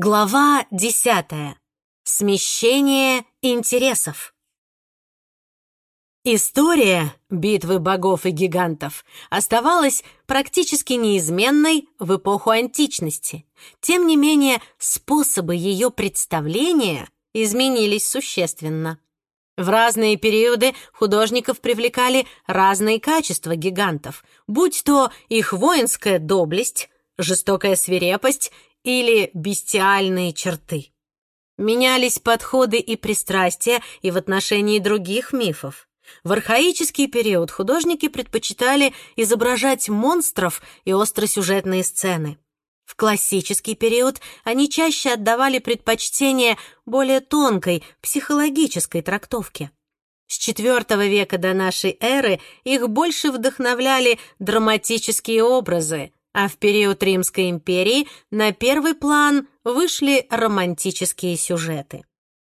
Глава десятая. Смещение интересов. История битвы богов и гигантов оставалась практически неизменной в эпоху античности. Тем не менее, способы ее представления изменились существенно. В разные периоды художников привлекали разные качества гигантов, будь то их воинская доблесть, жестокая свирепость или бестиальные черты. Менялись подходы и пристрастия и в отношении других мифов. В архаический период художники предпочитали изображать монстров и остросюжетные сцены. В классический период они чаще отдавали предпочтение более тонкой психологической трактовке. С IV века до нашей эры их больше вдохновляли драматические образы, а в период Римской империи на первый план вышли романтические сюжеты.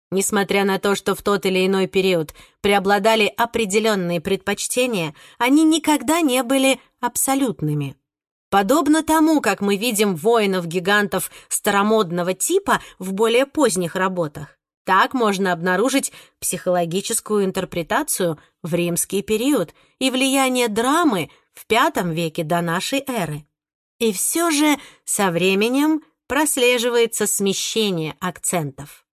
Несмотря на то, что в тот или иной период преобладали определенные предпочтения, они никогда не были абсолютными. Подобно тому, как мы видим воинов-гигантов старомодного типа в более поздних работах, так можно обнаружить психологическую интерпретацию в римский период и влияние драмы в V веке до нашей эры. И все же со временем прослеживается смещение акцентов.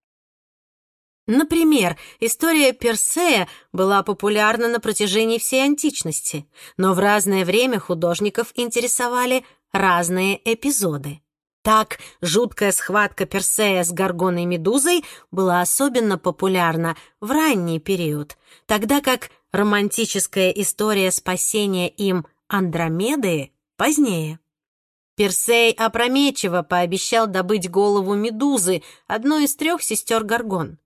Например, история Персея была популярна на протяжении всей античности, но в разное время художников интересовали разные эпизоды. Так, жуткая схватка Персея с Горгоной Медузой была особенно популярна в ранний период, тогда как романтическая история спасения им Андромеды позднее. Персей опрометчиво пообещал добыть голову Медузы, одной из трех сестер Горгон.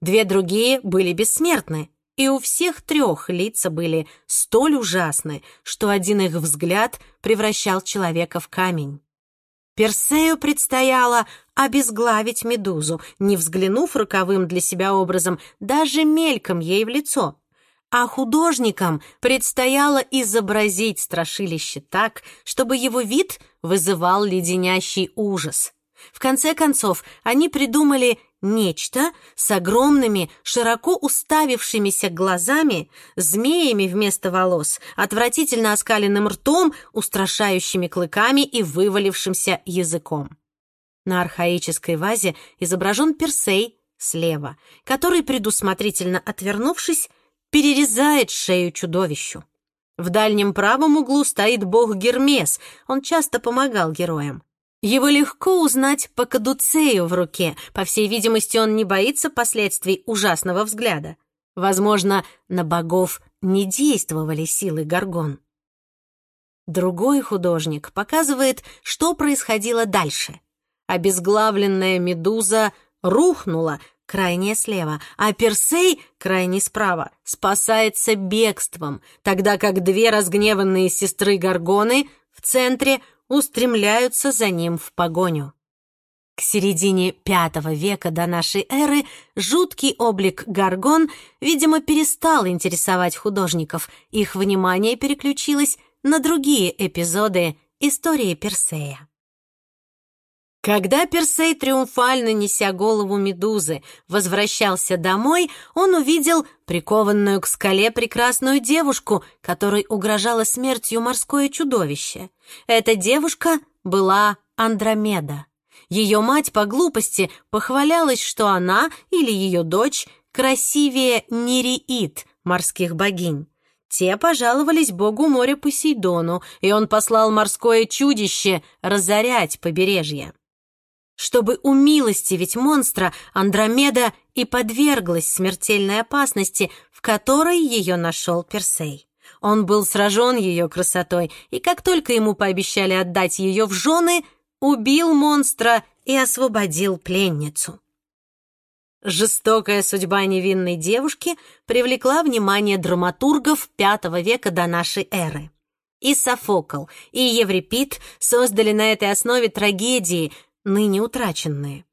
Две другие были бессмертны, и у всех трех лица были столь ужасны, что один их взгляд превращал человека в камень. Персею предстояло обезглавить Медузу, не взглянув роковым для себя образом даже мельком ей в лицо а художникам предстояло изобразить страшилище так, чтобы его вид вызывал леденящий ужас. В конце концов, они придумали нечто с огромными, широко уставившимися глазами, змеями вместо волос, отвратительно оскаленным ртом, устрашающими клыками и вывалившимся языком. На архаической вазе изображен Персей слева, который, предусмотрительно отвернувшись, перерезает шею чудовищу. В дальнем правом углу стоит бог Гермес, он часто помогал героям. Его легко узнать по кадуцею в руке, по всей видимости, он не боится последствий ужасного взгляда. Возможно, на богов не действовали силы Гаргон. Другой художник показывает, что происходило дальше. Обезглавленная медуза рухнула, крайняя слева, а Персей, крайний справа, спасается бегством, тогда как две разгневанные сестры Гаргоны в центре устремляются за ним в погоню. К середине V века до нашей эры жуткий облик Гаргон, видимо, перестал интересовать художников, их внимание переключилось на другие эпизоды истории Персея. Когда Персей, триумфально неся голову Медузы, возвращался домой, он увидел прикованную к скале прекрасную девушку, которой угрожало смертью морское чудовище. Эта девушка была Андромеда. Ее мать по глупости похвалялась, что она или ее дочь красивее Нереид, морских богинь. Те пожаловались богу моря Посейдону, и он послал морское чудище разорять побережье. Чтобы умилостивить монстра, Андромеда и подверглась смертельной опасности, в которой ее нашел Персей. Он был сражен ее красотой, и как только ему пообещали отдать ее в жены, убил монстра и освободил пленницу. Жестокая судьба невинной девушки привлекла внимание драматургов V века до нашей эры. И Софокл, и Еврипид создали на этой основе трагедии, ныне утраченные.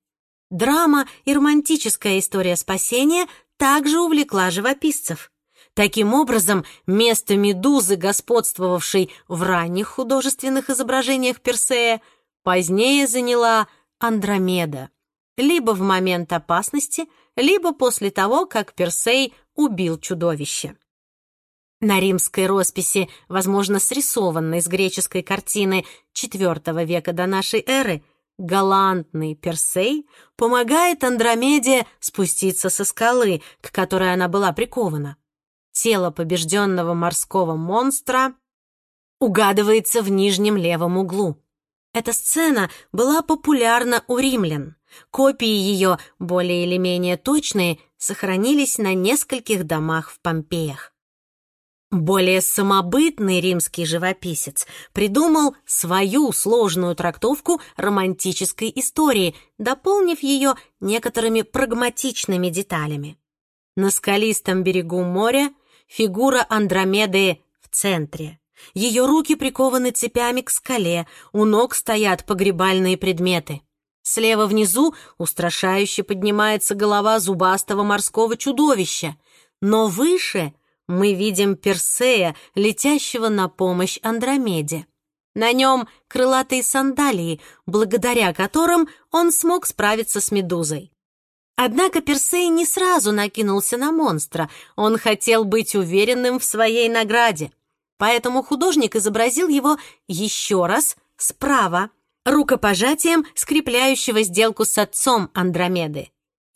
Драма и романтическая история спасения также увлекла живописцев. Таким образом, место Медузы, господствовавшей в ранних художественных изображениях Персея, позднее заняла Андромеда, либо в момент опасности, либо после того, как Персей убил чудовище. На римской росписи, возможно, срисованной с греческой картины IV века до нашей эры, галантный Персей помогает Андромеде спуститься со скалы, к которой она была прикована. Тело побежденного морского монстра угадывается в нижнем левом углу. Эта сцена была популярна у римлян. Копии ее, более или менее точные, сохранились на нескольких домах в Помпеях. Более самобытный римский живописец придумал свою сложную трактовку романтической истории, дополнив ее некоторыми прагматичными деталями. На скалистом берегу моря фигура Андромеды в центре. Ее руки прикованы цепями к скале, у ног стоят погребальные предметы. Слева внизу устрашающе поднимается голова зубастого морского чудовища, но выше мы видим Персея, летящего на помощь Андромеде. На нем крылатые сандалии, благодаря которым он смог справиться с Медузой. Однако Персей не сразу накинулся на монстра, он хотел быть уверенным в своей награде. Поэтому художник изобразил его еще раз справа, рукопожатием скрепляющего сделку с отцом Андромеды.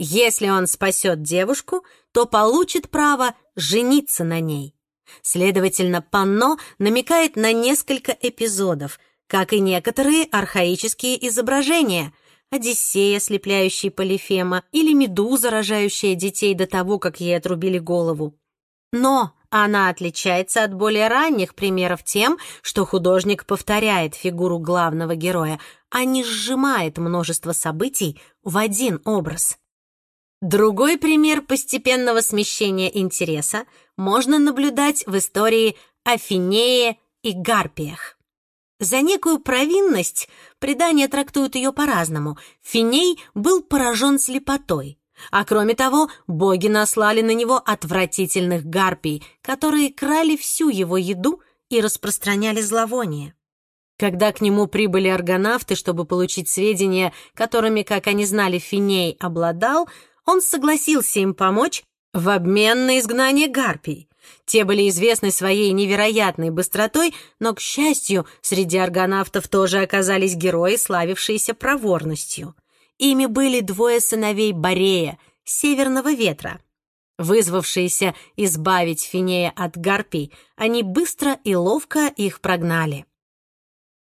Если он спасет девушку, то получит право жениться на ней. Следовательно, панно намекает на несколько эпизодов, как и некоторые архаические изображения — Одиссея, слепляющий Полифема, или Медуза, рожающая детей до того, как ей отрубили голову. Но она отличается от более ранних примеров тем, что художник повторяет фигуру главного героя, а не сжимает множество событий в один образ. Другой пример постепенного смещения интереса можно наблюдать в истории о Финее и Гарпиях. За некую провинность предания трактуют ее по-разному. Финей был поражен слепотой, а кроме того, боги наслали на него отвратительных гарпий, которые крали всю его еду и распространяли зловоние. Когда к нему прибыли аргонавты, чтобы получить сведения, которыми, как они знали, Финей обладал, он согласился им помочь в обмен на изгнание гарпий. Те были известны своей невероятной быстротой, но, к счастью, среди аргонавтов тоже оказались герои, славившиеся проворностью. Ими были двое сыновей Борея, Северного Ветра. Вызвавшиеся избавить Финея от гарпий, они быстро и ловко их прогнали.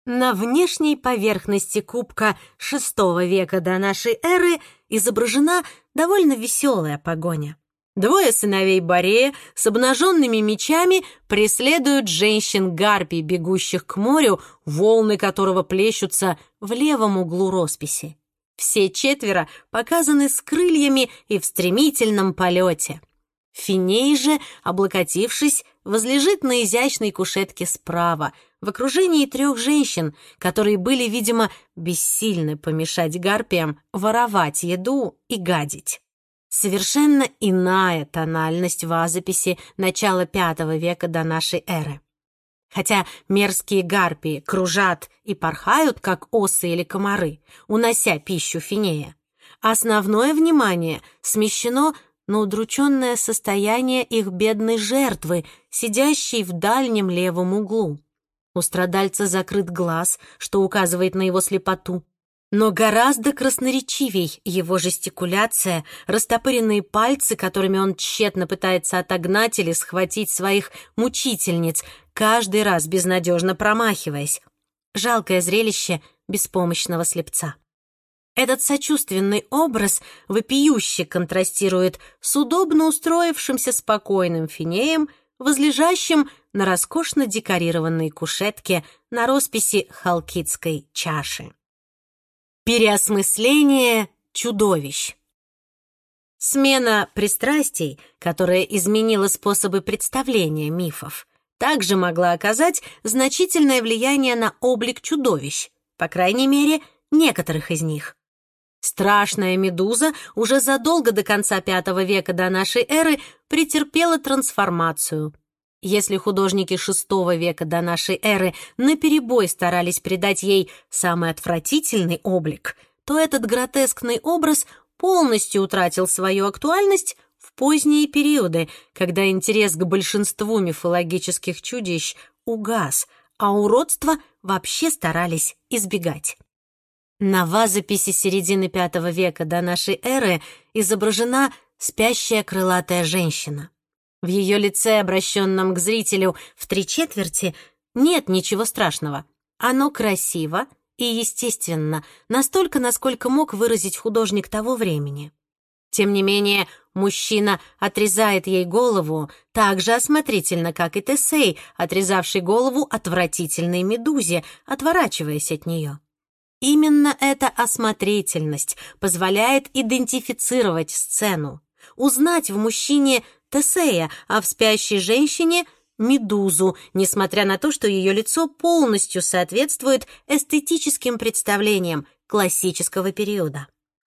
На внешней поверхности кубка VI века до нашей эры изображена довольно веселая погоня. Двое сыновей Борея с обнаженными мечами преследуют женщин-гарпий, бегущих к морю, волны которого плещутся в левом углу росписи. Все четверо показаны с крыльями и в стремительном полете. Финей же, облокотившись, возлежит на изящной кушетке справа, в окружении трех женщин, которые были, видимо, бессильны помешать гарпиям воровать еду и гадить. Совершенно иная тональность вазописи начала V века до нашей эры. Хотя мерзкие гарпии кружат и порхают, как осы или комары, унося пищу Финея, основное внимание смещено на удрученное состояние их бедной жертвы, сидящей в дальнем левом углу. У страдальца закрыт глаз, что указывает на его слепоту. Но гораздо красноречивей его жестикуляция, растопыренные пальцы, которыми он тщетно пытается отогнать или схватить своих мучительниц, каждый раз безнадежно промахиваясь. Жалкое зрелище беспомощного слепца. Этот сочувственный образ вопиюще контрастирует с удобно устроившимся спокойным финеем, возлежащим на роскошно декорированной кушетке на росписи халкидской чаши. Переосмысление чудовищ. Смена пристрастий, которая изменила способы представления мифов, также могла оказать значительное влияние на облик чудовищ, по крайней мере, некоторых из них. Страшная медуза уже задолго до конца V века до нашей эры претерпела трансформацию, если художники VI века до нашей эры наперебой старались придать ей самый отвратительный облик, то этот гротескный образ полностью утратил свою актуальность в поздние периоды, когда интерес к большинству мифологических чудищ угас, а уродства вообще старались избегать. На вазописи середины V века до нашей эры изображена спящая крылатая женщина. В ее лице, обращенном к зрителю в три четверти, нет ничего страшного. Оно красиво и естественно, настолько, насколько мог выразить художник того времени. Тем не менее, мужчина отрезает ей голову так же осмотрительно, как и Тесей, отрезавший голову отвратительной медузе, отворачиваясь от нее. Именно эта осмотрительность позволяет идентифицировать сцену, узнать в мужчине Тесея, а в спящей женщине — Медузу, несмотря на то, что ее лицо полностью соответствует эстетическим представлениям классического периода.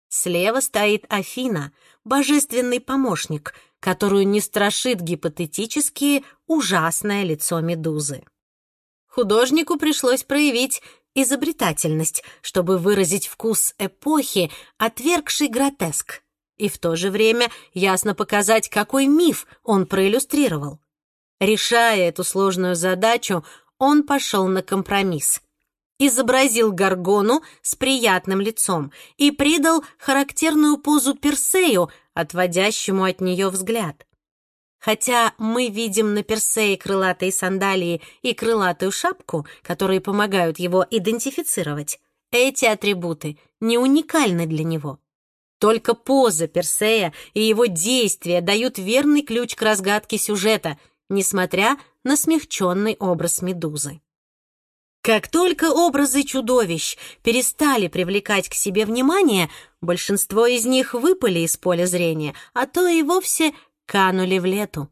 Слева стоит Афина, божественный помощник, которую не страшит гипотетически ужасное лицо Медузы. Художнику пришлось проявить изобретательность, чтобы выразить вкус эпохи, отвергший гротеск, и в то же время ясно показать, какой миф он проиллюстрировал. Решая эту сложную задачу, он пошел на компромисс. Изобразил Гаргону с приятным лицом и придал характерную позу Персею, отводящему от нее взгляд. Хотя мы видим на Персее крылатые сандалии и крылатую шапку, которые помогают его идентифицировать, эти атрибуты не уникальны для него. Только поза Персея и его действия дают верный ключ к разгадке сюжета, несмотря на смягченный образ Медузы. Как только образы чудовищ перестали привлекать к себе внимание, большинство из них выпали из поля зрения, а то и вовсе канули в лету.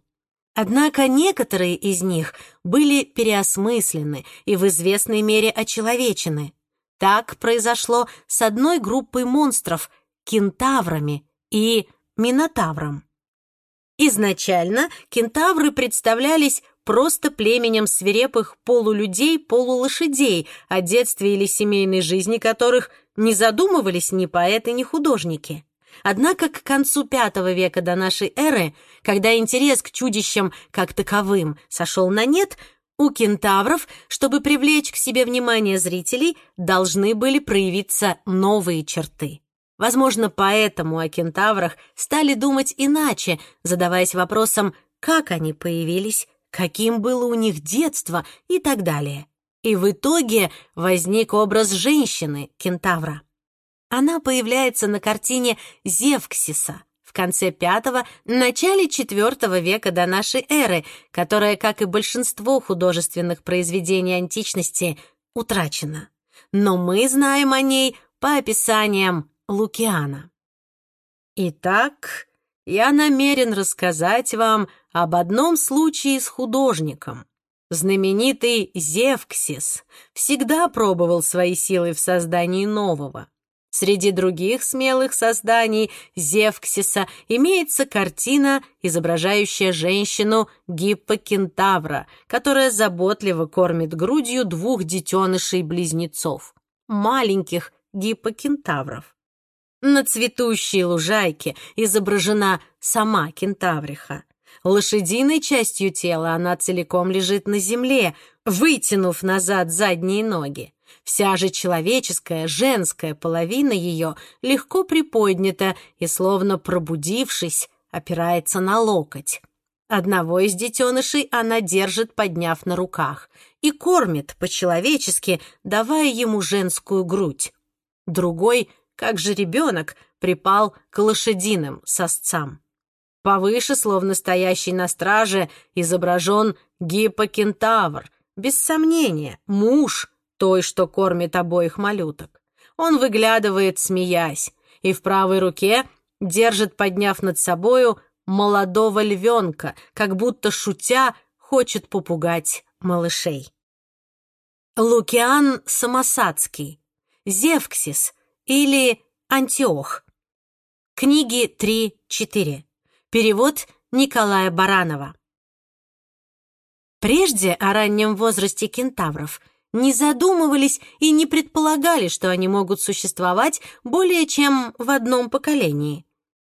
Однако некоторые из них были переосмыслены и в известной мере очеловечены. Так произошло с одной группой монстров — кентаврами и минотавром. Изначально кентавры представлялись просто племенем свирепых полулюдей-полулошадей, о детстве или семейной жизни которых не задумывались ни поэты, ни художники. Однако к концу V века до нашей эры, когда интерес к чудищам как таковым сошел на нет, у кентавров, чтобы привлечь к себе внимание зрителей, должны были проявиться новые черты. Возможно, поэтому о кентаврах стали думать иначе, задаваясь вопросом, как они появились, каким было у них детство и так далее. И в итоге возник образ женщины, кентавра. Она появляется на картине Зевксиса в конце V – начале IV века до нашей эры, которая, как и большинство художественных произведений античности, утрачена. Но мы знаем о ней по описаниям Лукиана. Итак, я намерен рассказать вам об одном случае с художником. Знаменитый Зевксис всегда пробовал свои силы в создании нового. Среди других смелых созданий Зевксиса имеется картина, изображающая женщину гиппокентавра, которая заботливо кормит грудью двух детенышей-близнецов, маленьких гиппокентавров. На цветущей лужайке изображена сама кентавриха. Лошадиной частью тела она целиком лежит на земле, вытянув назад задние ноги. Вся же человеческая, женская половина ее легко приподнята и, словно пробудившись, опирается на локоть. Одного из детенышей она держит, подняв на руках, и кормит по-человечески, давая ему женскую грудь. Другой, как же ребенок, припал к лошадиным сосцам. Повыше, словно стоящий на страже, изображен гиппокентавр, без сомнения, муж той, что кормит обоих малюток. Он выглядывает, смеясь, и в правой руке держит, подняв над собою, молодого львенка, как будто шутя хочет попугать малышей. Лукиан Самосадский, Зевксис или Антиох. Книги 3-4. Перевод Николая Баранова. Прежде о раннем возрасте кентавров – не задумывались и не предполагали, что они могут существовать более чем в одном поколении.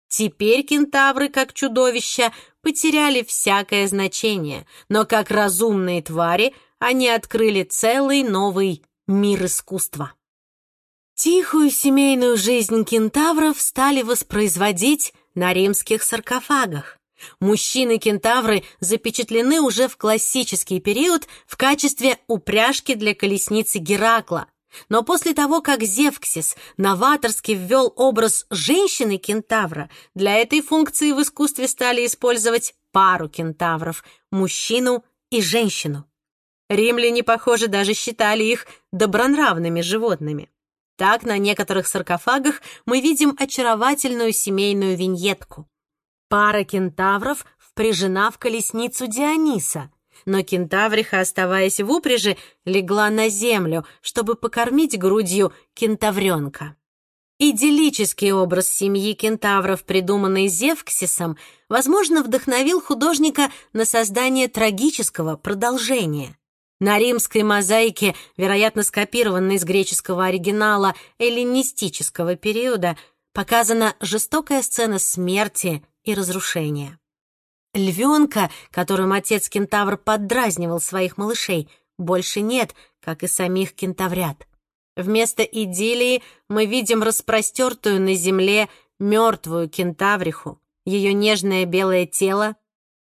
Теперь кентавры, как чудовища, потеряли всякое значение, но как разумные твари они открыли целый новый мир искусства. Тихую семейную жизнь кентавров стали воспроизводить на римских саркофагах. Мужчины-кентавры запечатлены уже в классический период в качестве упряжки для колесницы Геракла. Но после того, как Зевксис новаторски ввел образ женщины-кентавра, для этой функции в искусстве стали использовать пару кентавров – мужчину и женщину. Римляне, похоже, даже считали их добронравными животными. Так на некоторых саркофагах мы видим очаровательную семейную виньетку. Пара кентавров впряжена в колесницу Диониса, но кентавриха, оставаясь в упряжи, легла на землю, чтобы покормить грудью кентавренка. Идиллический образ семьи кентавров, придуманный Зевксисом, возможно, вдохновил художника на создание трагического продолжения. На римской мозаике, вероятно, скопированной из греческого оригинала эллинистического периода, показана жестокая сцена смерти и разрушения. Львенка, которым отец-кентавр поддразнивал своих малышей, больше нет, как и самих кентаврят. Вместо идиллии мы видим распростертую на земле мертвую кентавриху. Ее нежное белое тело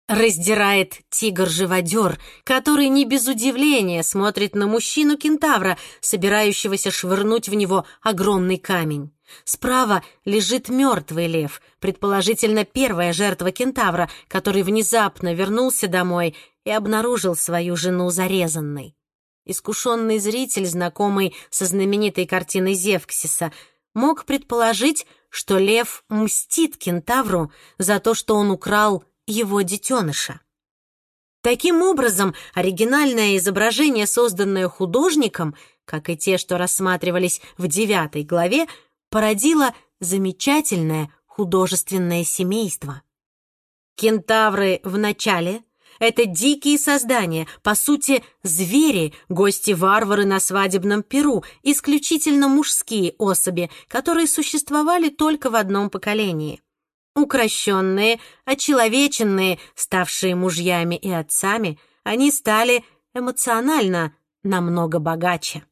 раздирает тигр-живодер, который не без удивления смотрит на мужчину-кентавра, собирающегося швырнуть в него огромный камень. Справа лежит мертвый лев, предположительно первая жертва кентавра, который внезапно вернулся домой и обнаружил свою жену зарезанной. Искушенный зритель, знакомый со знаменитой картиной Зевксиса, мог предположить, что лев мстит кентавру за то, что он украл его детеныша. Таким образом, оригинальное изображение, созданное художником, как и те, что рассматривались в девятой главе, породило замечательное художественное семейство. Кентавры в начале — это дикие создания, по сути, звери, гости-варвары на свадебном перу, исключительно мужские особи, которые существовали только в одном поколении — Укращенные, очеловеченные, ставшие мужьями и отцами, они стали эмоционально намного богаче.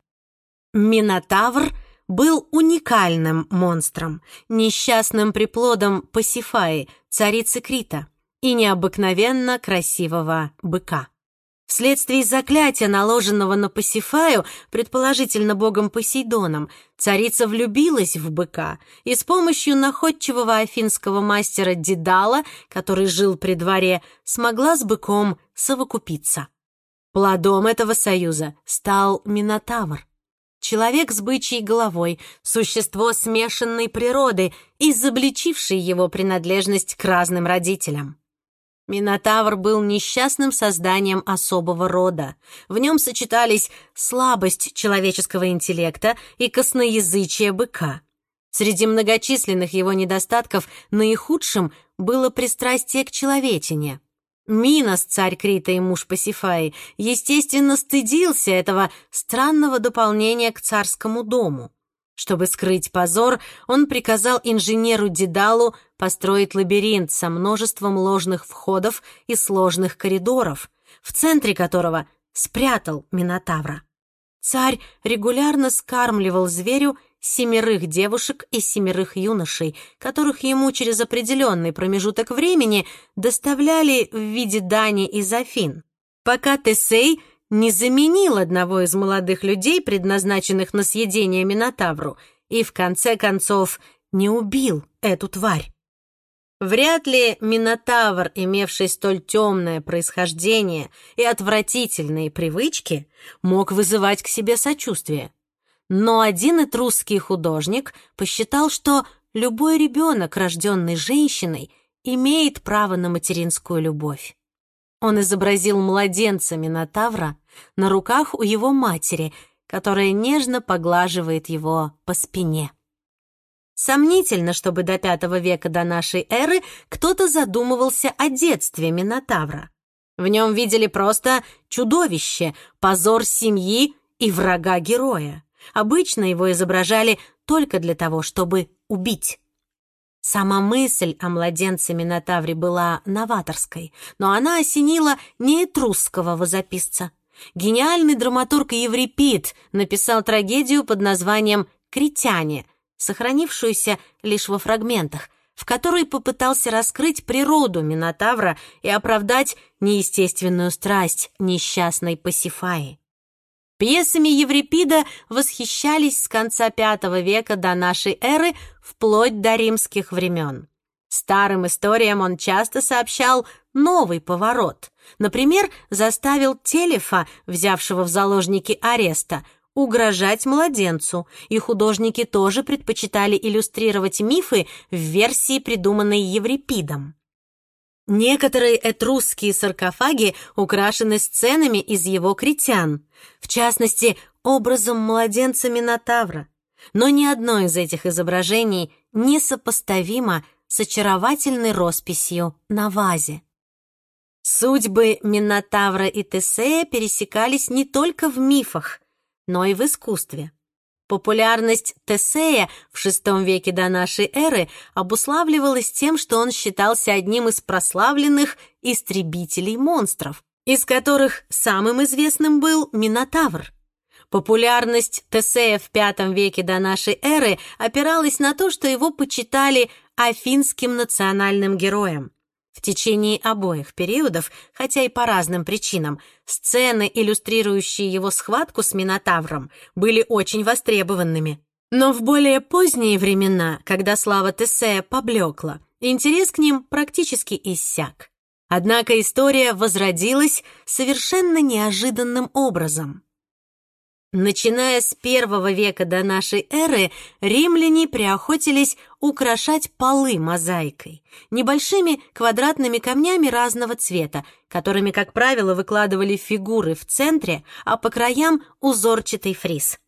Минотавр был уникальным монстром, несчастным приплодом Пасифаи, царицы Крита, и необыкновенно красивого быка. Вследствие заклятия, наложенного на Пасифаю, предположительно богом Посейдоном, царица влюбилась в быка и с помощью находчивого афинского мастера Дедала, который жил при дворе, смогла с быком совокупиться. Плодом этого союза стал Минотавр. Человек с бычьей головой, существо смешанной природы, изобличивший его принадлежность к разным родителям. Минотавр был несчастным созданием особого рода. В нем сочетались слабость человеческого интеллекта и косноязычие быка. Среди многочисленных его недостатков наихудшим было пристрастие к человечине. Минос, царь Крита и муж Пасифаи, естественно, стыдился этого странного дополнения к царскому дому. Чтобы скрыть позор, он приказал инженеру Дедалу построить лабиринт со множеством ложных входов и сложных коридоров, в центре которого спрятал Минотавра. Царь регулярно скармливал зверю семерых девушек и семерых юношей, которых ему через определенный промежуток времени доставляли в виде дани из Афин, пока Тесей не заменил одного из молодых людей, предназначенных на съедение Минотавру, и в конце концов не убил эту тварь. Вряд ли Минотавр, имевший столь темное происхождение и отвратительные привычки, мог вызывать к себе сочувствие. Но один этрусский художник посчитал, что любой ребенок, рожденный женщиной, имеет право на материнскую любовь. Он изобразил младенца Минотавра на руках у его матери, которая нежно поглаживает его по спине. Сомнительно, чтобы до V века до нашей эры кто-то задумывался о детстве Минотавра. В нем видели просто чудовище, позор семьи и врага героя. Обычно его изображали только для того, чтобы убить. Сама мысль о младенце Минотавре была новаторской, но она осенила не этрусского возописца. Гениальный драматург Еврипид написал трагедию под названием «Критяне», сохранившуюся лишь во фрагментах, в которой попытался раскрыть природу Минотавра и оправдать неестественную страсть несчастной Пасифаи. Пьесами Еврипида восхищались с конца V века до нашей эры вплоть до римских времен. Старым историям он часто сообщал новый поворот. Например, заставил Телефа, взявшего в заложники ареста, угрожать младенцу, и художники тоже предпочитали иллюстрировать мифы в версии, придуманной Еврипидом. Некоторые этрусские саркофаги украшены сценами из его критян, в частности, образом младенца Минотавра. Но ни одно из этих изображений не сопоставимо с очаровательной росписью на вазе. Судьбы Минотавра и Тесея пересекались не только в мифах, но и в искусстве. Популярность Тесея в VI веке до нашей эры обуславливалась тем, что он считался одним из прославленных истребителей монстров, из которых самым известным был Минотавр. Популярность Тесея в V веке до нашей эры опиралась на то, что его почитали афинским национальным героем. В течение обоих периодов, хотя и по разным причинам, сцены, иллюстрирующие его схватку с Минотавром, были очень востребованными. Но в более поздние времена, когда слава Тесея поблекла, интерес к ним практически иссяк. Однако история возродилась совершенно неожиданным образом. Начиная с первого века до нашей эры, римляне приохотились украшать полы мозаикой, небольшими квадратными камнями разного цвета, которыми, как правило, выкладывали фигуры в центре, а по краям узорчатый фриз.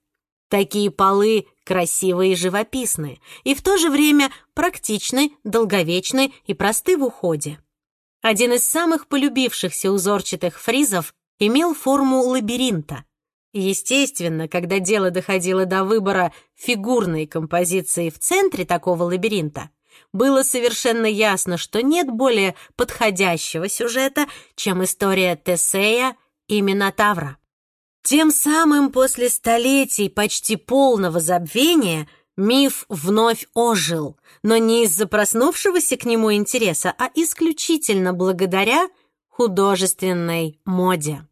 Такие полы красивые и живописные, и в то же время практичны, долговечны и просты в уходе. Один из самых полюбившихся узорчатых фризов имел форму лабиринта, Естественно, когда дело доходило до выбора фигурной композиции в центре такого лабиринта, было совершенно ясно, что нет более подходящего сюжета, чем история Тесея и Минотавра. Тем самым после столетий почти полного забвения миф вновь ожил, но не из-за проснувшегося к нему интереса, а исключительно благодаря художественной моде.